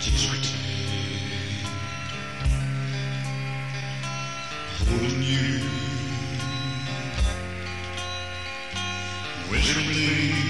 She's returning, holding you, whispering.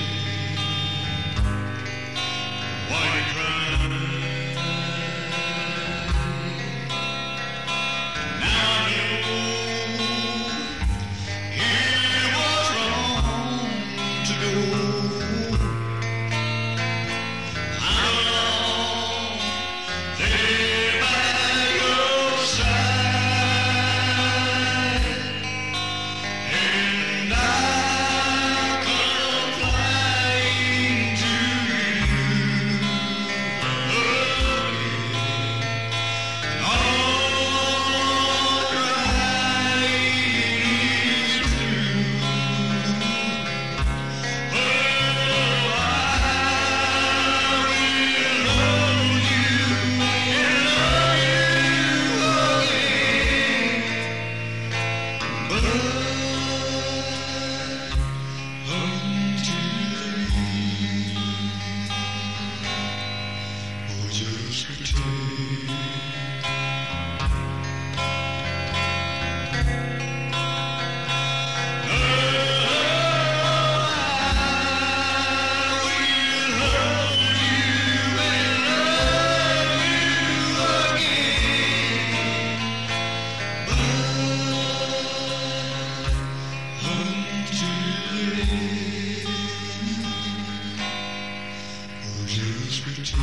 just pretend.